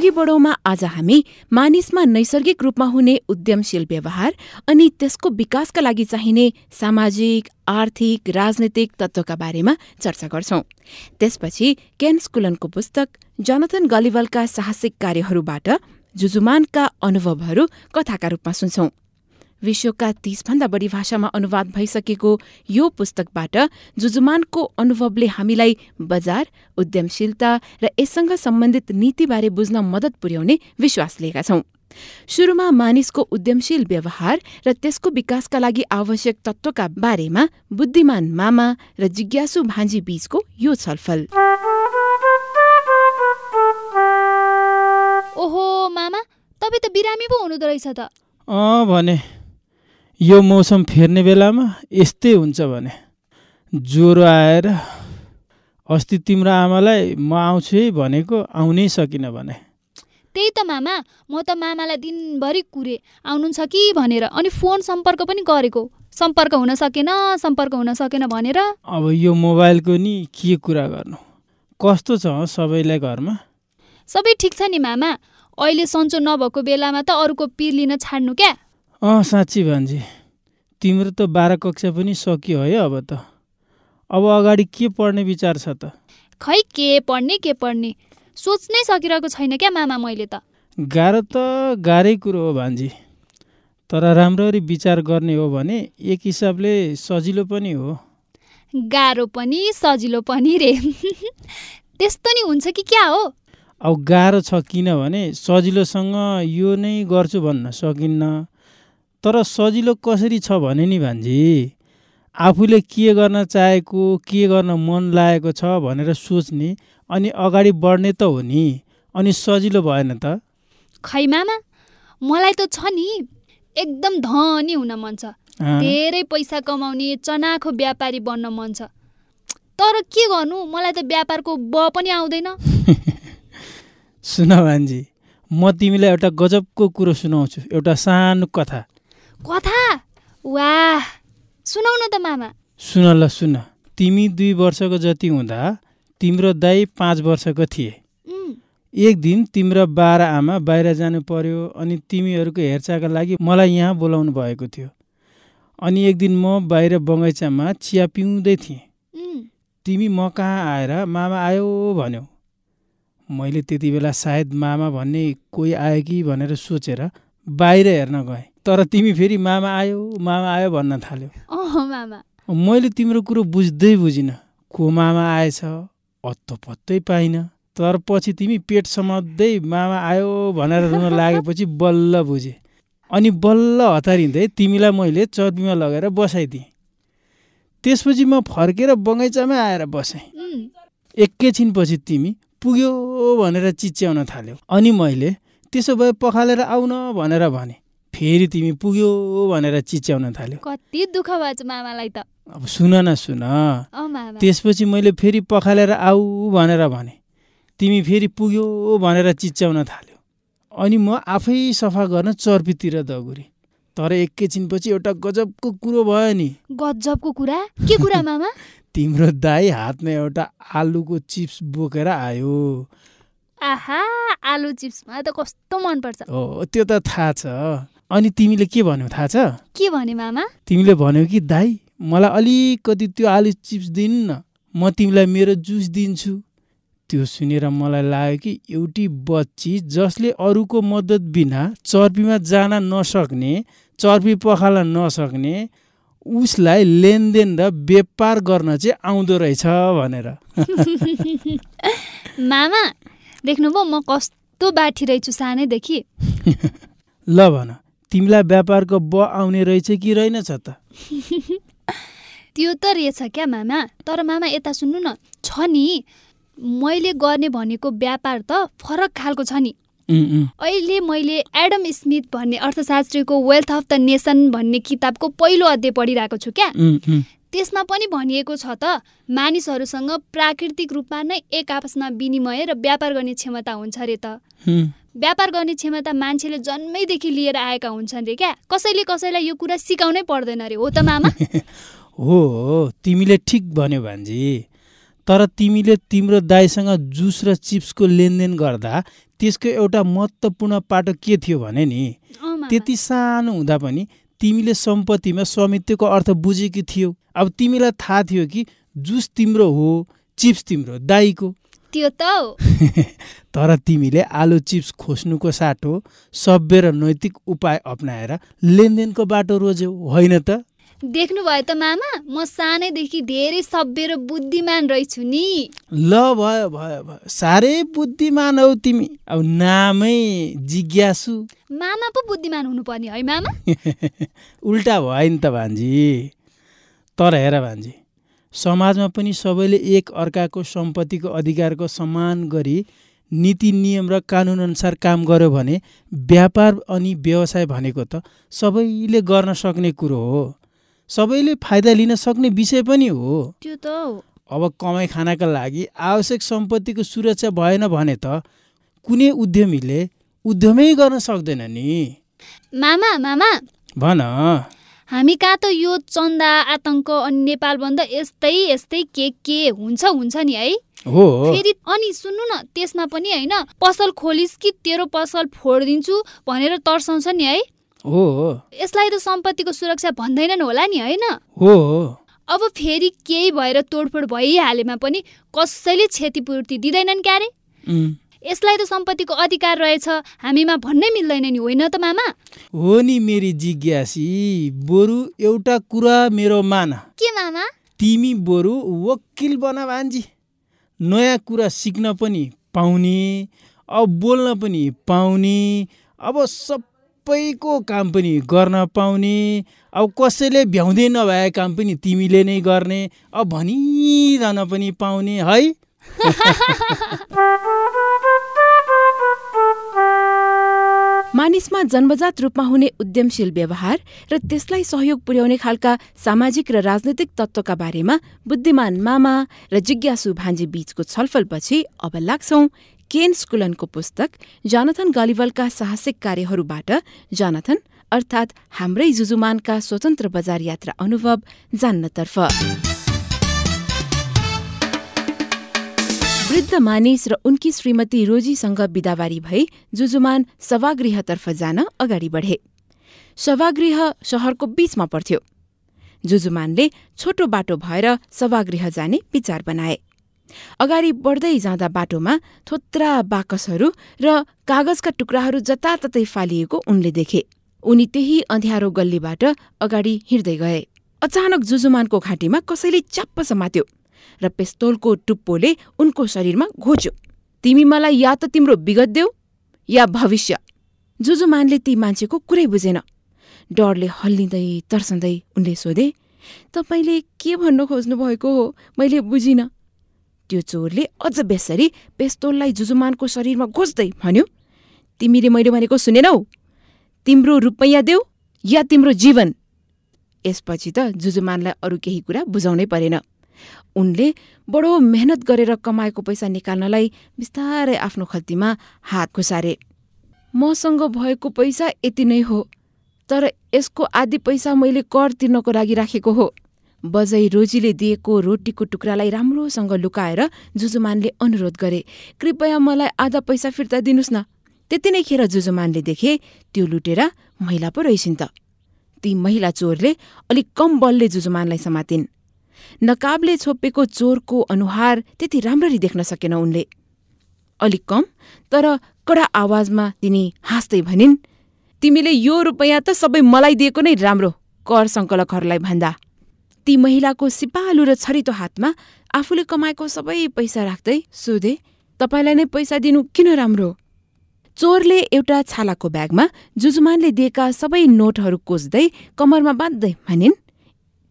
अघि बढौँमा आज हामी मानिसमा नैसर्गिक रूपमा हुने उद्यमशील व्यवहार अनि त्यसको विकासका लागि चाहिने सामाजिक आर्थिक राजनैतिक तत्वका बारेमा चर्चा गर्छौं। त्यसपछि केन स्कुलनको पुस्तक जनथन गलिवलका साहसिक कार्यहरूबाट जुजुमानका अनुभवहरू कथाका रूपमा सुन्छौं। विश्वका तीसभन्दा बढी भाषामा अनुवाद भइसकेको यो पुस्तकबाट जुजुमानको अनुभवले हामीलाई बजार उद्यमशीलता र यससँग सम्बन्धित नीतिबारे बुझ्न मद्दत पुर्याउने विश्वास लिएका छौं। शुरूमा मानिसको उद्यमशील व्यवहार र त्यसको विकासका लागि आवश्यक तत्वका बारेमा बुद्धिमान मामा र जिज्ञासु भान्जी बीचको यो छलफल। ओहो मामा तपाईँ त बिरामी पो हुनुहुँदो रहेछ त। अँ भने। यो मौसम फेर्ने बेलामा यस्तै हुन्छ भने ज्वरो आएर अस्ति तिम्रो आमालाई म आउँछु है भनेको आउनै सकिनँ भने। त्यही त मामा म त मामालाई दिनभरि कुरे आउनुहुन्छ कि भनेर अनि फोन सम्पर्क पनि गरेको। सम्पर्क हुन सकेन सम्पर्क हुन सकेन भनेर। अब यो मोबाइलको नि के कुरा गर्नु? कस्तो छ सबैलाई घरमा? सबै ठिक छ नि मामा। अहिले सन्चो नभएको बेलामा त अरूको पिर लिन छाड्नु क्या? अँ साँच्ची भान्जी। तिम्रो त बाह्र कक्षा पनि सकियो है अब त। अब अगाडि के पढ्ने विचार छ त? खै के पढ्ने के पढ्ने? सोच्नै सकिरहेको छैन क्या मामा मैले त। गाह्रो त गाह्रै कुरो हो भान्जी। तर राम्ररी विचार गर्ने हो भने एक हिसाबले सजिलो पनि हो। गाह्रो पनि सजिलो पनि रे। त्यस्तो नि हुन्छ कि क्या हो? अब गाह्रो छ किनभने सजिलोसँग यो नै गर्छु भन्न सकिन्न। तर सजिलो कसरी छ भने नि भान्जी? आफूले के गर्न चाहेको के गर्न मन लागेको छ भनेर सोच्ने अनि अगाडि बढ्ने त हो नि। अनि सजिलो भएन त? खै मामा मलाई त छ नि। एकदम धनी हुन मन छ। धेरै पैसा कमाउने चनाखो व्यापारी बन्न मन छ। तर के गर्नु? मलाई त व्यापारको ब पनि आउँदैन। सुन भान्जी म तिमीलाई एउटा गजबको कुरो सुनाउँछु एउटा सानो कथा। कथा? वाह! सुनाउ न त मामा। सुन ल सुन। तिमी दुई वर्षको जति हुँदा तिम्रो दाई पाँच वर्षको थिए। एक दिन तिम्रो बाह्र आमा बाहिर जानु पर्यो अनि तिमीहरूको हेरचाहका लागि मलाई यहाँ बोलाउनु भएको थियो। अनि एक दिन म बाहिर बगैँचामा चिया पिउँदै थिएँ। तिमी म कहाँ आएर मामा आयो भन्यौ। मैले त्यति बेला सायद मामा भन्ने कोही आयो कि भनेर सोचेर बाहिर हेर्न गएँ। तर तिमी फेरि मामा आयो मामा आयो भन्न थाल्यो। मामा। मैले तिम्रो कुरो बुझ्दै बुझिनँ। को मामा आएछ अत्तो पत्तै पाइनँ। तर पछि तिमी पेट समात्दै मामा आयो भनेर रुन लागेपछि बल्ल बुझेँ। अनि बल्ल हतारिँदै तिमीलाई मैले चर्पीमा लगेर बसाइदिएँ। त्यसपछि म फर्केर बगैँचामै आएर बसेँ। एकैछिनपछि तिमी पुग्यो भनेर चिच्याउन थाल्यौ। अनि मैले त्यसो भए पखालेर आउन भनेर भने। फेरि तिमी पुग्यो भनेर चिच्याउन थाल्यो। कति दुःख भएको मामालाई त। अब सुन न सुन। त्यसपछि मैले फेरि पखालेर आऊ भनेर भने। तिमी फेरि पुग्यो भनेर चिच्याउन थाल्यो। अनि म आफै सफा गर्न चर्पीतिर दगुरेँ। तर एकैछिनपछि एउटा गजबको कुरो भयो नि। गजबको कुरा? के कुरा मामा? तिम्रो दाई हातमा एउटा आलुको चिप्स बोकेर आयो। आहा आलु चिप्समा त कस्तो मनपर्छ। हो त्यो त थाहा छ। अनि तिमीले के भन्यौ थाहा छ? के भने मामा? तिमीले भन्यौ कि दाई मलाई अलिकति त्यो आलु चिप्स दिन्न म तिमीलाई मेरो जुस दिन्छु। त्यो सुनेर मलाई लाग्यो कि एउटी बच्ची जसले अरूको मद्दत बिना चर्पीमा जान नसक्ने चर्पी पखाल्न नसक्ने उसलाई लेनदेन र व्यापार गर्न चाहिँ आउँदो रहेछ भनेर। मामा देख्नुभयो म कस्तो बाठी रहेछु सानैदेखि। ल भन तिमीलाई व्यापारको ब आउने रहेछ कि रहेनछ त? त्यो त रहेछ क्या मामा तर मामा यता सुन्नु न छ नि मैले गर्ने भनेको व्यापार त फरक खालको छ नि। अहिले मैले एडम स्मिथ भन्ने अर्थशास्त्रीको वेल्थ अफ द नेसन भन्ने किताबको पहिलो अध्याय पढिरहेको छु क्या। त्यसमा पनि भनिएको छ त मानिसहरूसँग प्राकृतिक रूपमा नै एक आपसमा विनिमय र व्यापार गर्ने क्षमता हुन्छ अरे त। व्यापार गर्ने क्षमता मान्छेले जन्मैदेखि लिएर आएका हुन्छन् रे क्या। कसैले कसैलाई यो कुरा सिकाउनै पर्दैन अरे हो त मामा? हो तिमीले ठिक भन्यो भान्जी। तर तिमीले तिम्रो दाईसँग जुस र चिप्सको लेनदेन गर्दा त्यसको एउटा महत्त्वपूर्ण पाटो के थियो भने नि त्यति सानो हुँदा पनि तिमीले सम्पत्तिमा स्वामित्वको अर्थ बुझेकी थियौ। अब तिमीलाई थाहा थियो कि जुस तिम्रो हो चिप्स तिम्रो दाईको। त्यो त तर तिमीले आलु चिप्स खोज्नुको साटो सभ्य र नैतिक उपाय अप्नाएर लेनदेनको बाटो रोज्यौ होइन त? देख्नुभयो त मामा म सानैदेखि धेरै सभ्य र बुद्धिमान रहेछु नि। ल भयो भयो भयो। साह्रै बुद्धिमान हौ तिमी। अब नामै जिज्ञासु। मामा पो बुद्धिमान हुनुपर्ने है मामा। उल्टा भयो नि त भान्जी। तर हेर भान्जी समाजमा पनि सबैले एक अर्काको सम्पत्तिको अधिकारको सम्मान गरी नीति नियम र कानुनअनुसार काम गर्यो भने व्यापार अनि व्यवसाय भनेको त सबैले गर्न सक्ने कुरो हो। सबैले फाइदा लिन सक्ने विषय पनि हो। त्यो त अब कमाइ खानाका लागि आवश्यक सम्पत्तिको सुरक्षा भएन भने त कुनै उद्यमीले उद्यमै गर्न सक्दैन नि। मामा मामा। भन। हामी कहाँ त यो चन्दा आतङ्क अनि नेपाल बन्द यस्तै यस्तै के के हुन्छ हुन्छ नि है। हो। फेरि अनि सुन्नु न त्यसमा पनि होइन पसल खोलिस् कि तेरो पसल फोडिदिन्छु भनेर तर्साउँछ नि है। हो यसलाई त सम्पत्तिको सुरक्षा भन्दैनन् होला नि होइन? हो अब फेरि केही भएर तोडफोड भइहालेमा पनि कसैले क्षतिपूर्ति दिँदैनन् क्यारे? यसलाई त सम्पत्तिको अधिकार रहेछ हामीमा भन्नै मिल्दैन नि होइन त मामा? हो नि मेरी जिज्ञासी बरु एउटा कुरा मेरो मान। के मामा? तिमी बरु वकिल बना भान्जी। नयाँ कुरा सिक्न पनि पाउने अब बोल्न पनि पाउने अब सब सबैको काम पनि गर्न पाउने। अब कसैले भ्याउँदै नभए काम पनि तिमीले नै गर्ने। अब भनिरहन पनि पाउने है? मानिसमा जन्मजात रूपमा हुने उद्यमशील व्यवहार र त्यसलाई सहयोग पुर्याउने खालका सामाजिक र राजनैतिक तत्त्वका बारेमा बुद्धिमान मामा र जिज्ञासु भान्जी बीचको छलफलपछि अब लाग्छौ केन स्कुलनको पुस्तक जोनाथन गलिवलका साहसिक कार्यहरूबाट जोनाथन अर्थात् हाम्रै जुजुमानका स्वतन्त्र बजार यात्रा अनुभव जान्नतर्फ। वृद्ध मानिस र उनकी श्रीमती रोजीसँग बिदावारी भई जुजुमान सभागृहतर्फ जान अगाडि बढे। सभागृह शहरको बीचमा पर्थ्यो। जुजुमानले छोटो बाटो भएर सभागृह जाने विचार बनाए। अगाडि बढ्दै जाँदा बाटोमा थोत्रा बाकसहरू र कागजका टुक्राहरू जताततै फालिएको उनले देखे। उनी त्यही अँध्यारो गल्लीबाट अगाडि हिँड्दै गए। अचानक जुजुमानको घाँटीमा कसैले च्याप्प समात्यो र पेस्तोलको टुप्पोले उनको शरीरमा घोच्यो। तिमी मलाई या त तिम्रो विगत देऊ या भविष्य जुजुमानले ती मान्छेको कुरै बुझेन। डरले हल्लिँदै तर्सँदै उनले सोधे तपाईँले के भन्नु खोज्नु भएको हो? मैले बुझिनँ। त्यो चोरले अझ बेसरी पेस्तोललाई जुजुमानको शरीरमा घोज्दै भन्यो तिमीले मैले भनेको सुनेनौ? तिम्रो रुपैयाँ देऊ या तिम्रो जीवन? यसपछि त जुजुमानलाई अरू केही कुरा बुझाउनै परेन। उनले बडो मेहनत गरेर कमाएको पैसा निकाल्नलाई बिस्तारै आफ्नो खल्तीमा हात खुसारे मसँग भएको पैसा यति नै हो तर यसको आधी पैसा मैले कर तिर्नको लागि राखेको हो। बजै रोजीले दिएको रोटीको टुक्रालाई राम्रोसँग लुकाएर जुजुमानले अनुरोध गरे कृपया मलाई आधा पैसा फिर्ता दिनुहोस् न। त्यति नै खेर जुजुमानले देखे त्यो लुटेर महिला पो रहेछन् त। ती महिला चोरले अलिक कम बलले जुजुमानलाई समातिन्। नकाबले छोपेको चोरको अनुहार त्यति राम्ररी देख्न सकेन उनले। अलिक कम तर कडा आवाजमा तिनी हाँस्दै भनिन् तिमीले यो रुपैयाँ त सबै मलाई दिएको नै राम्रो कर सङ्कलकहरूलाई भन्दा। ती महिलाको सिपालु र छरितो हातमा आफूले कमाएको सबै पैसा राख्दै सोधे तपाईँलाई नै पैसा दिनु किन राम्रो? चोरले एउटा छालाको ब्यागमा जुजुमानले दिएका सबै नोटहरू कोच्दै कमरमा बाँध्दै भनिन्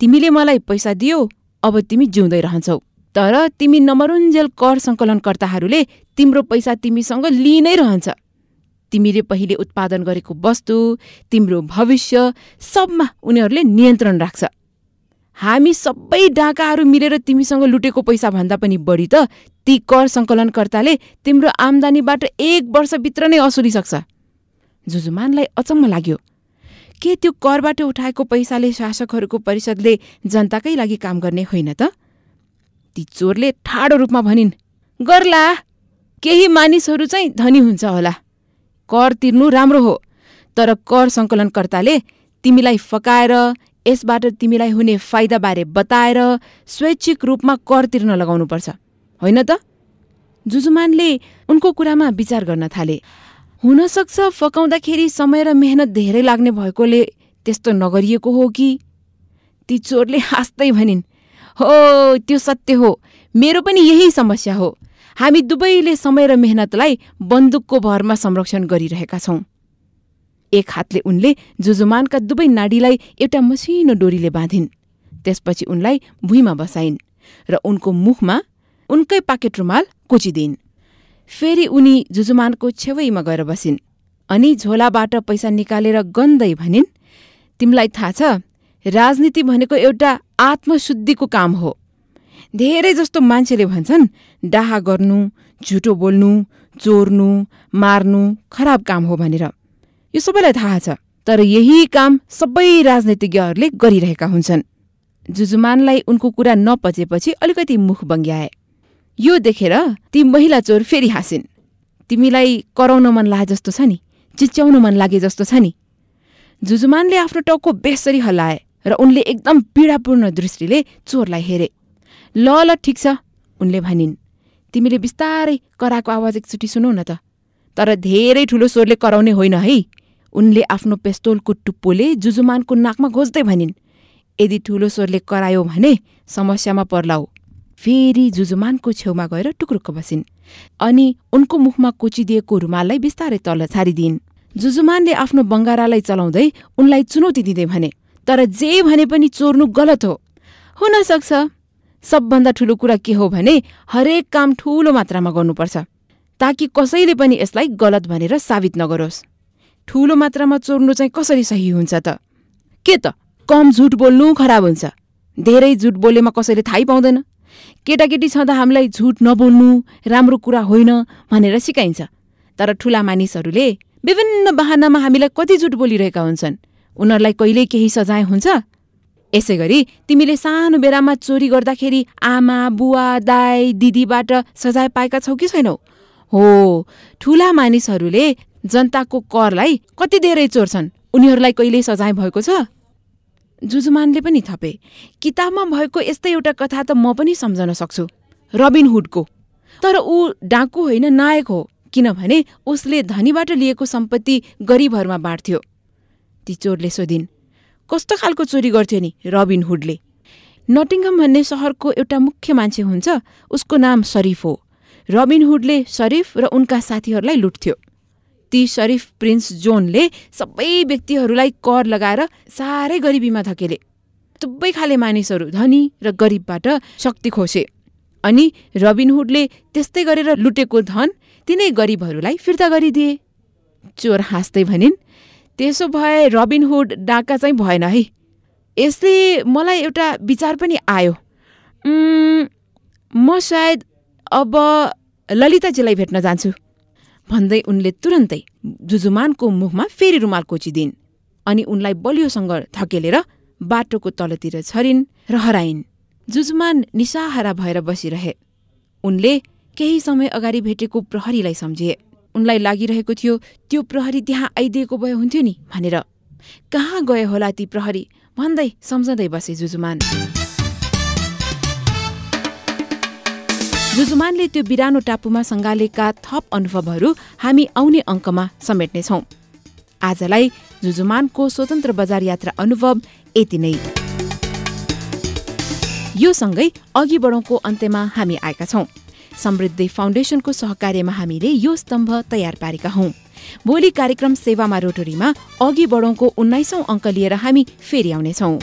तिमीले मलाई पैसा दियो अब तिमी जिउँदै रहन्छौ। तर तिमी नमरुन्जेल कर सङ्कलनकर्ताहरूले तिम्रो पैसा तिमीसँग लिइ नै रहन्छ। तिमीले पहिले उत्पादन गरेको वस्तु तिम्रो भविष्य सबमा उनीहरूले नियन्त्रण राख्छ। हामी सबै डाकाहरू मिलेर तिमीसँग लुटेको पैसा भन्दा पनि बढी त ती कर सङ्कलनकर्ताले तिम्रो आम्दानीबाट एक वर्षभित्र नै असुलिसक्छ जुजुमानलाई अचम्म लाग्यो। के त्यो करबाट उठाएको पैसाले शासकहरूको परिषदले जनताकै लागि काम गर्ने होइन त? ती चोरले ठाडो रूपमा भनिन् गर्ला केही मानिसहरू चाहिँ धनी हुन्छ होला। कर तिर्नु राम्रो हो तर कर सङ्कलनकर्ताले तिमीलाई फकाएर यसबाट तिमीलाई हुने फाइदाबारे बताएर स्वैच्छिक रूपमा कर तिर्न लगाउनुपर्छ। होइन त? जुजुमानले उनको कुरामा विचार गर्न थाले। हुन सक्छ फकाउँदाखेरि समय र मेहनत धेरै लाग्ने भएकोले त्यस्तो नगरिएको हो कि? ती चोरले हाँस्दै भनिन् हो त्यो सत्य हो। मेरो पनि यही समस्या हो। हामी दुवैले समय र मेहनतलाई बन्दुकको भरमा संरक्षण गरिरहेका छौं। एक हातले उनले जुजुमानका दुवै नाडीलाई एउटा मसिनो डोरीले बाँधिन्। त्यसपछि उनलाई भुइँमा बसाइन् र उनको मुखमा उनकै पाकेट रुमाल कोचिदिन्। फेरि उनी जुजुमानको छेउैमा गएर बसिन् अनि झोलाबाट पैसा निकालेर गन्दै भनिन् तिमीलाई थाहा छ राजनीति भनेको एउटा आत्मशुद्धिको काम हो। धेरै जस्तो मान्छेले भन्छन् डाहा गर्नु झुटो बोल्नु चोर्नु मार्नु खराब काम हो भनेर। यो सबैलाई थाहा छ तर यही काम सबै राजनीतिज्ञहरूले गरिरहेका हुन्छन्। जुजुमानलाई उनको कुरा नपचेपछि अलिकति मुख बङ्ग्याए। यो देखेर ती महिला चोर फेरि हाँसिन्। तिमीलाई कराउन मन लागे जस्तो छ नि चिच्याउन मन लागे जस्तो छ नि। जुजुमानले आफ्नो टाउको बेसरी हल्लाए र उनले एकदम पीडापूर्ण दृष्टिले चोरलाई हेरे। ल ल ठिक छ उनले भनिन्। तिमीले बिस्तारै कराको आवाज एकचोटि सुनौ न त। तर धेरै ठुलो स्वरले कराउने होइन है। उनले आफ्नो पेस्तोलको टुप्पोले जुजुमानको नाकमा घोज्दै भनिन् यदि ठुलो स्वरले करायो भने समस्यामा पर्लाऊ फेरि जुजुमानको छेउमा गएर टुक्रुक्क बसिन् अनि उनको मुखमा कोचिदिएको रुमाललाई बिस्तारै तल छारिदिइन् जुजुमानले आफ्नो बङ्गारालाई चलाउँदै उनलाई चुनौती दिँदै भने तर जे भने पनि चोर्नु गलत हो। हुन सक्छ। सबभन्दा ठुलो कुरा के हो भने हरेक काम ठूलो मात्रामा गर्नुपर्छ ताकि कसैले पनि यसलाई गलत भनेर साबित नगरोस्। ठूलो मात्रामा चोर्नु चाहिँ कसरी सही हुन्छ त? के त? कम झुट बोल्नु खराब हुन्छ। धेरै झुट बोलेमा कसैले थाहै पाउँदैन। केटाकेटी छँदा हामीलाई झुट नबोल्नु राम्रो कुरा होइन भनेर सिकाइन्छ। तर ठूला मानिसहरूले विभिन्न बहानामा हामीलाई कति झुट बोलिरहेका हुन्छन्। उनीहरूलाई कहिल्यै केही सजाय हुन्छ? यसै गरी तिमीले सानो बेलामा चोरी गर्दाखेरि आमा बुवा दाई दिदीबाट सजाय पाएका छौ कि छैनौ? हो ठूला मानिसहरूले जनताको करलाई कति धेरै चोर्छन्? उनीहरूलाई कहिल्यै सजाय भएको छ? जुजुमानले पनि थपे। किताबमा भएको यस्तै एउटा कथा त म पनि सम्झन सक्छु। रबिन हुडको। तर ऊ डाकु होइन नायक हो। किनभने उसले धनीबाट लिएको सम्पत्ति गरिबहरूमा बाँड्थ्यो। ती चोरले सोधिन् कस्तो खालको चोरी गर्थ्यो नि रबिन हुडले? नटिङ्गम भन्ने सहरको एउटा मुख्य मान्छे हुन्छ उसको नाम शरीफ हो। रबिन हुडले शरीफ र उनका साथीहरूलाई लुट्थ्यो। ती शरीफ प्रिन्स जोनले सबै व्यक्तिहरूलाई कर लगाएर साह्रै गरिबीमा धकेले। दुवै खाले मानिसहरू धनी र गरिबबाट शक्ति खोसे। अनि रबिनहुडले त्यस्तै गरेर लुटेको धन तिनै गरिबहरूलाई फिर्ता गरिदिए। चोर हाँस्दै भनिन् त्यसो भए रबिनहुड डाका चाहिँ भएन है। यसले मलाई एउटा विचार पनि आयो। म सायद अब ललिताजीलाई भेट्न जान्छु। भन्दै उनले तुरन्तै जुजुमानको मुखमा फेरि रुमाल कोचिदिन् अनि उनलाई बलियोसँग धकेलेर बाटोको तलतिर छरिन् र हराइन्। जुजुमान निसाहारा भएर बसिरहे। उनले केही समय अगाडि भेटेको प्रहरीलाई सम्झे। उनलाई लागिरहेको थियो त्यो प्रहरी त्यहाँ आइदिएको भए हुन्थ्यो नि? भनेर। कहाँ गए होला ती प्रहरी? भन्दै सम्झँदै बसे जुजुमान। जुजुमानले त्यो बिरानो टापुमा सङ्गालेका थप अनुभवहरू हामी आउने अङ्कमा समेट्नेछौँ। आजलाई जुजुमानको स्वतन्त्र बजार यात्रा अनुभव यति नै। यो सँगै अघि बढौँको अन्त्यमा हामी आएका छौँ। समृद्धि फाउन्डेसनको सहकार्यमा हामीले यो स्तम्भ तयार पारेका हौं। भोलि कार्यक्रम सेवामा रोटरीमा अघि बढौँको उन्नाइसौं अङ्क लिएर हामी फेरि आउनेछौँ।